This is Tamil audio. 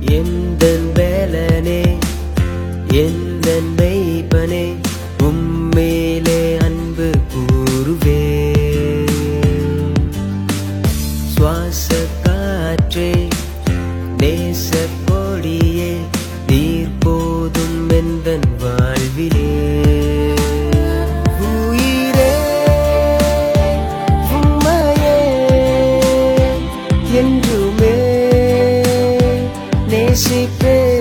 எந்த வேலனே எந்த மெய்ப்பனே உம்மேலே அன்பு கூறுவே. சுவாச காற்றே நேச கொடியே நீர் போதும் எந்தன் principe